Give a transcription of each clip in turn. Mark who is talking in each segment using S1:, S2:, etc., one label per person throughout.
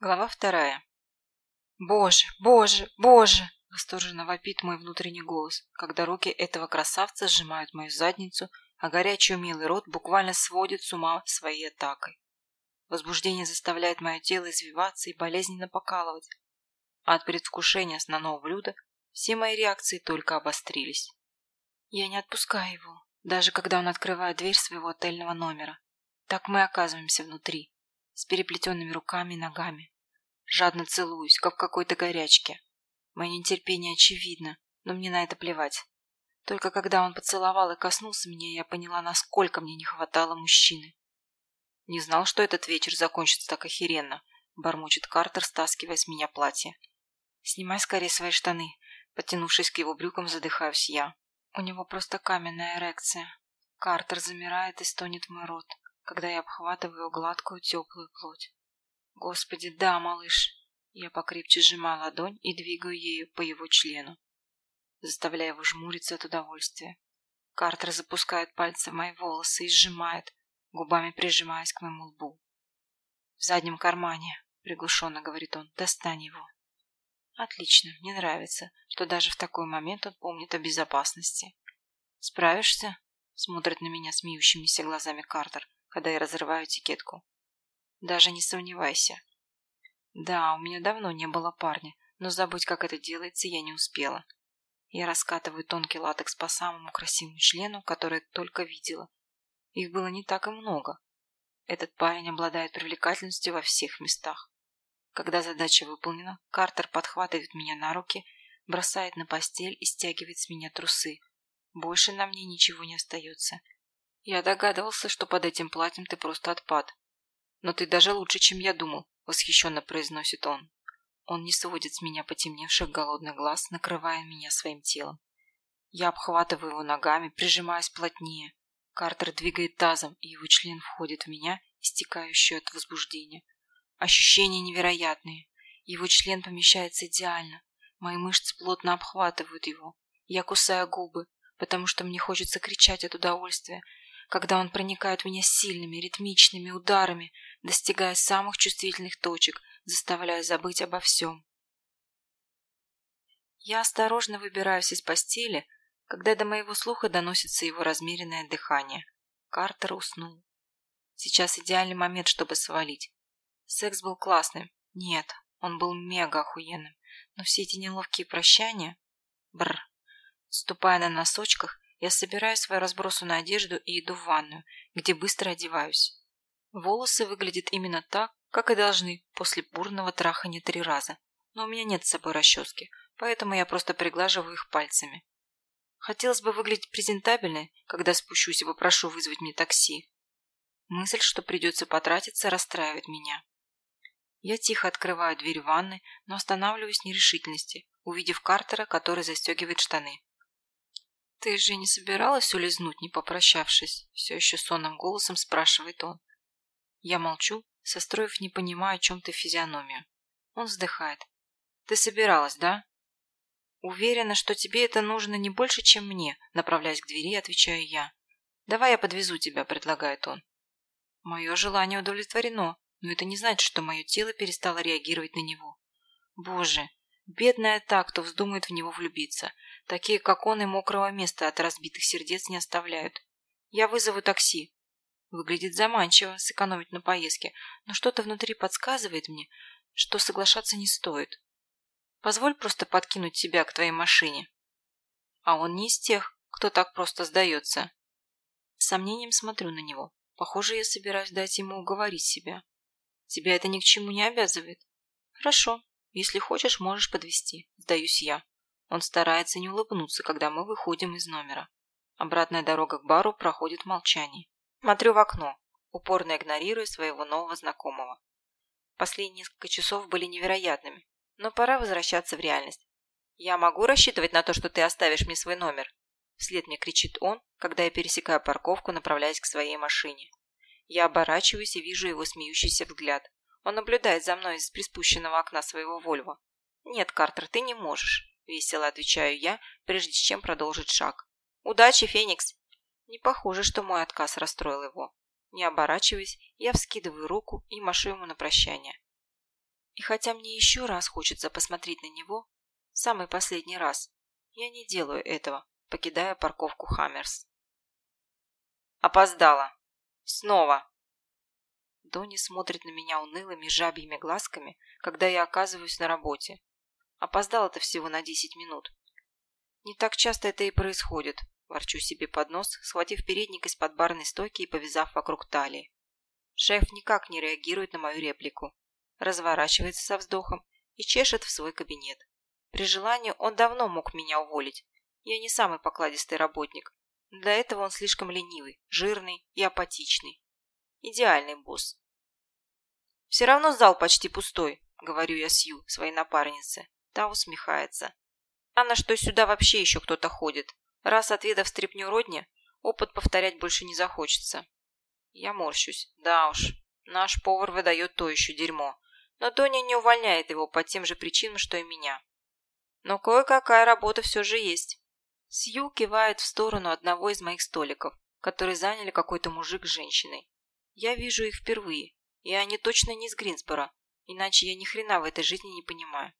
S1: Глава вторая. «Боже, боже, боже!» – восторженно вопит мой внутренний голос, когда руки этого красавца сжимают мою задницу, а горячий умелый рот буквально сводит с ума своей атакой. Возбуждение заставляет мое тело извиваться и болезненно покалывать, а от предвкушения основного блюда все мои реакции только обострились. Я не отпускаю его, даже когда он открывает дверь своего отельного номера. Так мы оказываемся внутри с переплетенными руками и ногами. Жадно целуюсь, как в какой-то горячке. Мое нетерпение очевидно, но мне на это плевать. Только когда он поцеловал и коснулся меня, я поняла, насколько мне не хватало мужчины. Не знал, что этот вечер закончится так охеренно, бормочет Картер, стаскивая с меня платье. Снимай скорее свои штаны. Подтянувшись к его брюкам, задыхаюсь я. У него просто каменная эрекция. Картер замирает и стонет в мой рот когда я обхватываю гладкую теплую плоть. Господи, да, малыш. Я покрепче сжимаю ладонь и двигаю ею по его члену, заставляя его жмуриться от удовольствия. Картер запускает пальцы в мои волосы и сжимает, губами прижимаясь к моему лбу. «В заднем кармане», — приглушенно говорит он, — «достань его». «Отлично, мне нравится, что даже в такой момент он помнит о безопасности». «Справишься?» — смотрит на меня смеющимися глазами Картер, когда я разрываю этикетку. Даже не сомневайся. Да, у меня давно не было парня, но забыть, как это делается, я не успела. Я раскатываю тонкий латекс по самому красивому члену, который только видела. Их было не так и много. Этот парень обладает привлекательностью во всех местах. Когда задача выполнена, Картер подхватывает меня на руки, бросает на постель и стягивает с меня трусы. Больше на мне ничего не остается. Я догадывался, что под этим платьем ты просто отпад. Но ты даже лучше, чем я думал, восхищенно произносит он. Он не сводит с меня потемневших голодных глаз, накрывая меня своим телом. Я обхватываю его ногами, прижимаясь плотнее. Картер двигает тазом, и его член входит в меня, истекающую от возбуждения. Ощущения невероятные. Его член помещается идеально. Мои мышцы плотно обхватывают его. Я кусаю губы, потому что мне хочется кричать от удовольствия, когда он проникает в меня сильными, ритмичными ударами, достигая самых чувствительных точек, заставляя забыть обо всем. Я осторожно выбираюсь из постели, когда до моего слуха доносится его размеренное дыхание. Картер уснул. Сейчас идеальный момент, чтобы свалить. Секс был классным. Нет, он был мега охуенным. Но все эти неловкие прощания... Бррр. Ступая на носочках, я собираю свою разбросанную одежду и иду в ванную, где быстро одеваюсь. Волосы выглядят именно так, как и должны после бурного трахания три раза. Но у меня нет с собой расчески, поэтому я просто приглаживаю их пальцами. Хотелось бы выглядеть презентабельной, когда спущусь и попрошу вызвать мне такси. Мысль, что придется потратиться, расстраивает меня. Я тихо открываю дверь ванны, но останавливаюсь в нерешительности, увидев Картера, который застегивает штаны. «Ты же не собиралась улизнуть, не попрощавшись?» Все еще сонным голосом спрашивает он. Я молчу, состроив не понимая, о чем ты физиономию. Он вздыхает. «Ты собиралась, да?» «Уверена, что тебе это нужно не больше, чем мне», направляясь к двери, отвечаю я. «Давай я подвезу тебя», предлагает он. Мое желание удовлетворено, но это не значит, что мое тело перестало реагировать на него. Боже, бедная та, кто вздумает в него влюбиться. Такие, как он, и мокрого места от разбитых сердец не оставляют. Я вызову такси. Выглядит заманчиво сэкономить на поездке, но что-то внутри подсказывает мне, что соглашаться не стоит. Позволь просто подкинуть тебя к твоей машине. А он не из тех, кто так просто сдается. С сомнением смотрю на него. Похоже, я собираюсь дать ему уговорить себя. Тебя это ни к чему не обязывает. Хорошо, если хочешь, можешь подвести. Сдаюсь я. Он старается не улыбнуться, когда мы выходим из номера. Обратная дорога к бару проходит в молчании. Смотрю в окно, упорно игнорируя своего нового знакомого. Последние несколько часов были невероятными, но пора возвращаться в реальность. «Я могу рассчитывать на то, что ты оставишь мне свой номер?» Вслед мне кричит он, когда я пересекаю парковку, направляясь к своей машине. Я оборачиваюсь и вижу его смеющийся взгляд. Он наблюдает за мной из приспущенного окна своего Вольво. «Нет, Картер, ты не можешь. Весело отвечаю я, прежде чем продолжить шаг. «Удачи, Феникс!» Не похоже, что мой отказ расстроил его. Не оборачиваясь, я вскидываю руку и машу ему на прощание. И хотя мне еще раз хочется посмотреть на него, самый последний раз, я не делаю этого, покидая парковку Хаммерс. Опоздала. Снова. Донни смотрит на меня унылыми жабьими глазками, когда я оказываюсь на работе. Опоздала-то всего на десять минут. Не так часто это и происходит, ворчу себе под нос, схватив передник из-под барной стойки и повязав вокруг талии. Шеф никак не реагирует на мою реплику, разворачивается со вздохом и чешет в свой кабинет. При желании он давно мог меня уволить. Я не самый покладистый работник. Для этого он слишком ленивый, жирный и апатичный. Идеальный босс. «Все равно зал почти пустой», — говорю я Сью, своей напарнице. Та усмехается. Странно, что сюда вообще еще кто-то ходит. Раз отведав стряпню родни, опыт повторять больше не захочется. Я морщусь. Да уж, наш повар выдает то еще дерьмо. Но Тоня не увольняет его по тем же причинам, что и меня. Но кое-какая работа все же есть. Сью кивает в сторону одного из моих столиков, который заняли какой-то мужик с женщиной. Я вижу их впервые, и они точно не из Гринсбора, иначе я ни хрена в этой жизни не понимаю.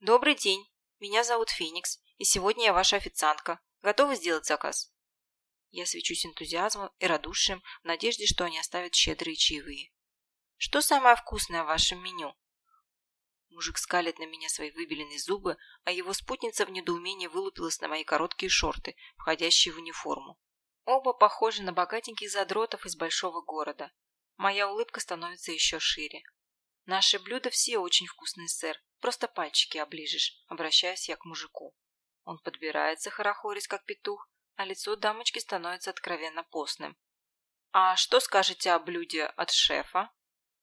S1: Добрый день, меня зовут Феникс, и сегодня я ваша официантка. Готовы сделать заказ? Я свечусь энтузиазмом и радушием в надежде, что они оставят щедрые чаевые. Что самое вкусное в вашем меню? Мужик скалит на меня свои выбеленные зубы, а его спутница в недоумении вылупилась на мои короткие шорты, входящие в униформу. Оба похожи на богатеньких задротов из большого города. Моя улыбка становится еще шире. Наши блюда все очень вкусные, сэр. Просто пальчики оближешь, обращаясь я к мужику. Он подбирается, хорохорясь, как петух, а лицо дамочки становится откровенно постным. «А что скажете о блюде от шефа?»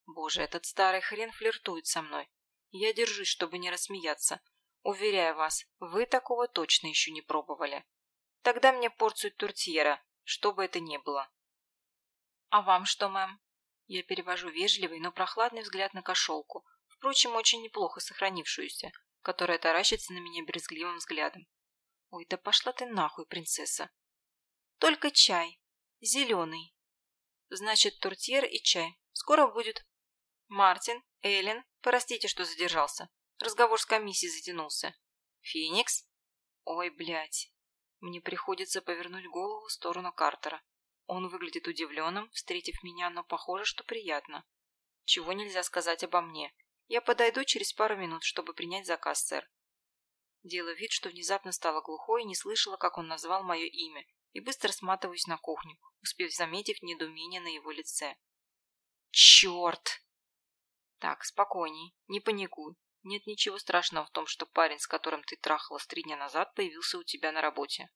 S1: «Боже, этот старый хрен флиртует со мной. Я держусь, чтобы не рассмеяться. Уверяю вас, вы такого точно еще не пробовали. Тогда мне порцию тортьера, что бы это ни было». «А вам что, мэм?» Я перевожу вежливый, но прохладный взгляд на кошелку, впрочем, очень неплохо сохранившуюся, которая таращится на меня брезгливым взглядом. «Ой, да пошла ты нахуй, принцесса!» «Только чай. Зеленый. Значит, тортьер и чай. Скоро будет. Мартин, Эллен, простите, что задержался. Разговор с комиссией затянулся. Феникс? Ой, блядь. Мне приходится повернуть голову в сторону Картера. Он выглядит удивленным, встретив меня, но похоже, что приятно. Чего нельзя сказать обо мне. Я подойду через пару минут, чтобы принять заказ, сэр. Делаю вид, что внезапно стала глухой и не слышала, как он назвал мое имя, и быстро сматываюсь на кухню, успев заметить недоумение на его лице. Черт! Так, спокойней, не паникуй. Нет ничего страшного в том, что парень, с которым ты трахалась три дня назад, появился у тебя на работе.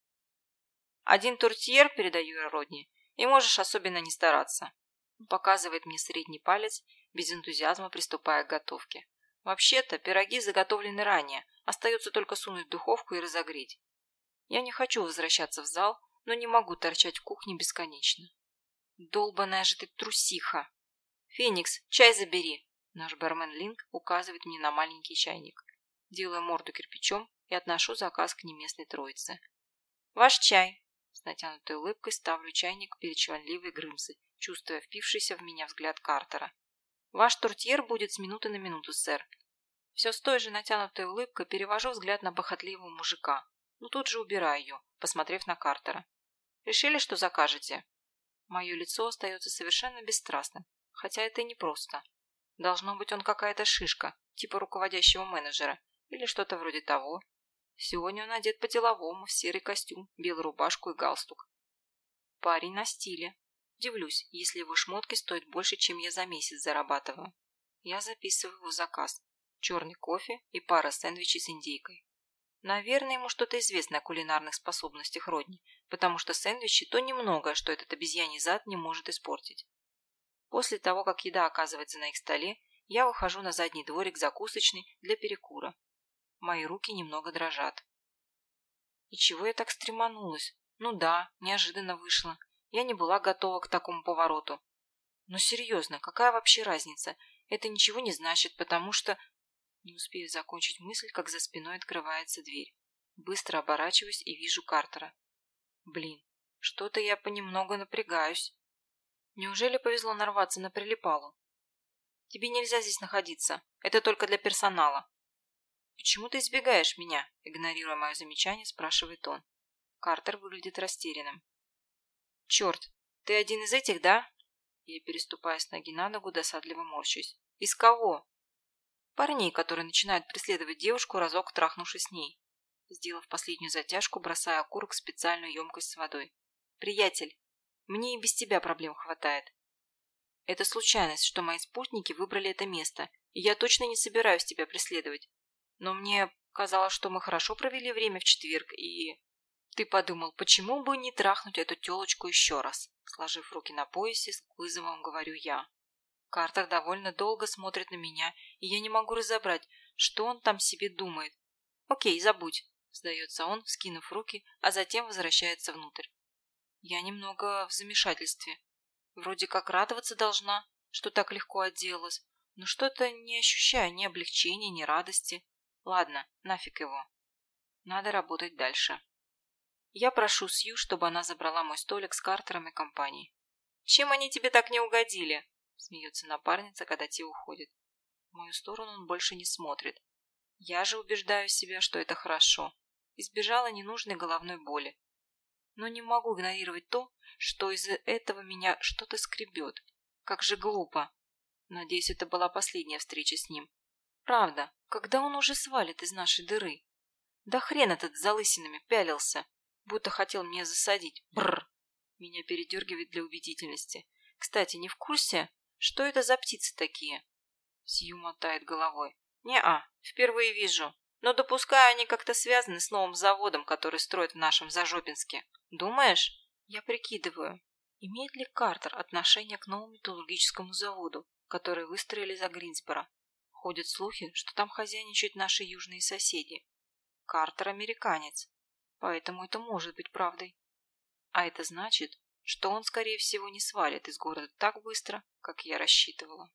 S1: Один туртьер, передаю Родни, и можешь особенно не стараться. Показывает мне средний палец, без энтузиазма приступая к готовке. Вообще-то пироги заготовлены ранее, остается только сунуть в духовку и разогреть. Я не хочу возвращаться в зал, но не могу торчать в кухне бесконечно. Долбаная же ты трусиха! Феникс, чай забери! Наш бармен Линк указывает мне на маленький чайник. Делаю морду кирпичом и отношу заказ к неместной троице. Ваш чай! С натянутой улыбкой ставлю чайник перед чванливой Грымсы, чувствуя впившийся в меня взгляд Картера. Ваш тортьер будет с минуты на минуту, сэр. Все с той же натянутой улыбкой перевожу взгляд на похотливого мужика, но тут же убираю ее, посмотрев на Картера. Решили, что закажете? Мое лицо остается совершенно бесстрастным, хотя это и непросто. Должно быть он какая-то шишка, типа руководящего менеджера, или что-то вроде того. Сегодня он одет по-деловому, в серый костюм, белую рубашку и галстук. Парень на стиле. Удивлюсь, если его шмотки стоят больше, чем я за месяц зарабатываю. Я записываю его заказ. Черный кофе и пара сэндвичей с индейкой. Наверное, ему что-то известно о кулинарных способностях Родни, потому что сэндвичи – то немногое, что этот обезьяний зад не может испортить. После того, как еда оказывается на их столе, я ухожу на задний дворик закусочный для перекура. Мои руки немного дрожат. И чего я так стреманулась? Ну да, неожиданно вышло. Я не была готова к такому повороту. Но серьезно, какая вообще разница? Это ничего не значит, потому что не успею закончить мысль, как за спиной открывается дверь. Быстро оборачиваюсь и вижу Картера. Блин, что-то я понемногу напрягаюсь. Неужели повезло нарваться на прилипалу? Тебе нельзя здесь находиться. Это только для персонала. Почему ты избегаешь меня? Игнорируя мое замечание, спрашивает он. Картер выглядит растерянным. Черт, ты один из этих, да? Я переступая с ноги на ногу, досадливо морщусь. Из кого? Парней, которые начинают преследовать девушку, разок трахнувшись с ней. Сделав последнюю затяжку, бросая окурок в специальную емкость с водой. «Приятель, мне и без тебя проблем хватает. Это случайность, что мои спутники выбрали это место, и я точно не собираюсь тебя преследовать. Но мне казалось, что мы хорошо провели время в четверг, и... Ты подумал, почему бы не трахнуть эту телочку еще раз? Сложив руки на поясе, с вызовом говорю я. Картер довольно долго смотрит на меня, и я не могу разобрать, что он там себе думает. Окей, забудь, сдается он, вскинув руки, а затем возвращается внутрь. Я немного в замешательстве. Вроде как радоваться должна, что так легко отделалась, но что-то не ощущаю ни облегчения, ни радости. Ладно, нафиг его. Надо работать дальше. Я прошу Сью, чтобы она забрала мой столик с Картером и компанией. «Чем они тебе так не угодили?» Смеется напарница, когда те уходят. В мою сторону он больше не смотрит. Я же убеждаю себя, что это хорошо. Избежала ненужной головной боли но не могу игнорировать то, что из-за этого меня что-то скребет. Как же глупо. Надеюсь, это была последняя встреча с ним. Правда, когда он уже свалит из нашей дыры? Да хрен этот с залысинами пялился, будто хотел меня засадить. Бррр. Меня передергивает для убедительности. Кстати, не в курсе, что это за птицы такие? Сью мотает головой. Не-а, впервые вижу. Но допускаю, они как-то связаны с новым заводом, который строят в нашем Зажопинске. Думаешь? Я прикидываю, имеет ли Картер отношение к новому металлургическому заводу, который выстроили за Гринсборо. Ходят слухи, что там хозяйничают наши южные соседи. Картер американец, поэтому это может быть правдой. А это значит, что он, скорее всего, не свалит из города так быстро, как я рассчитывала.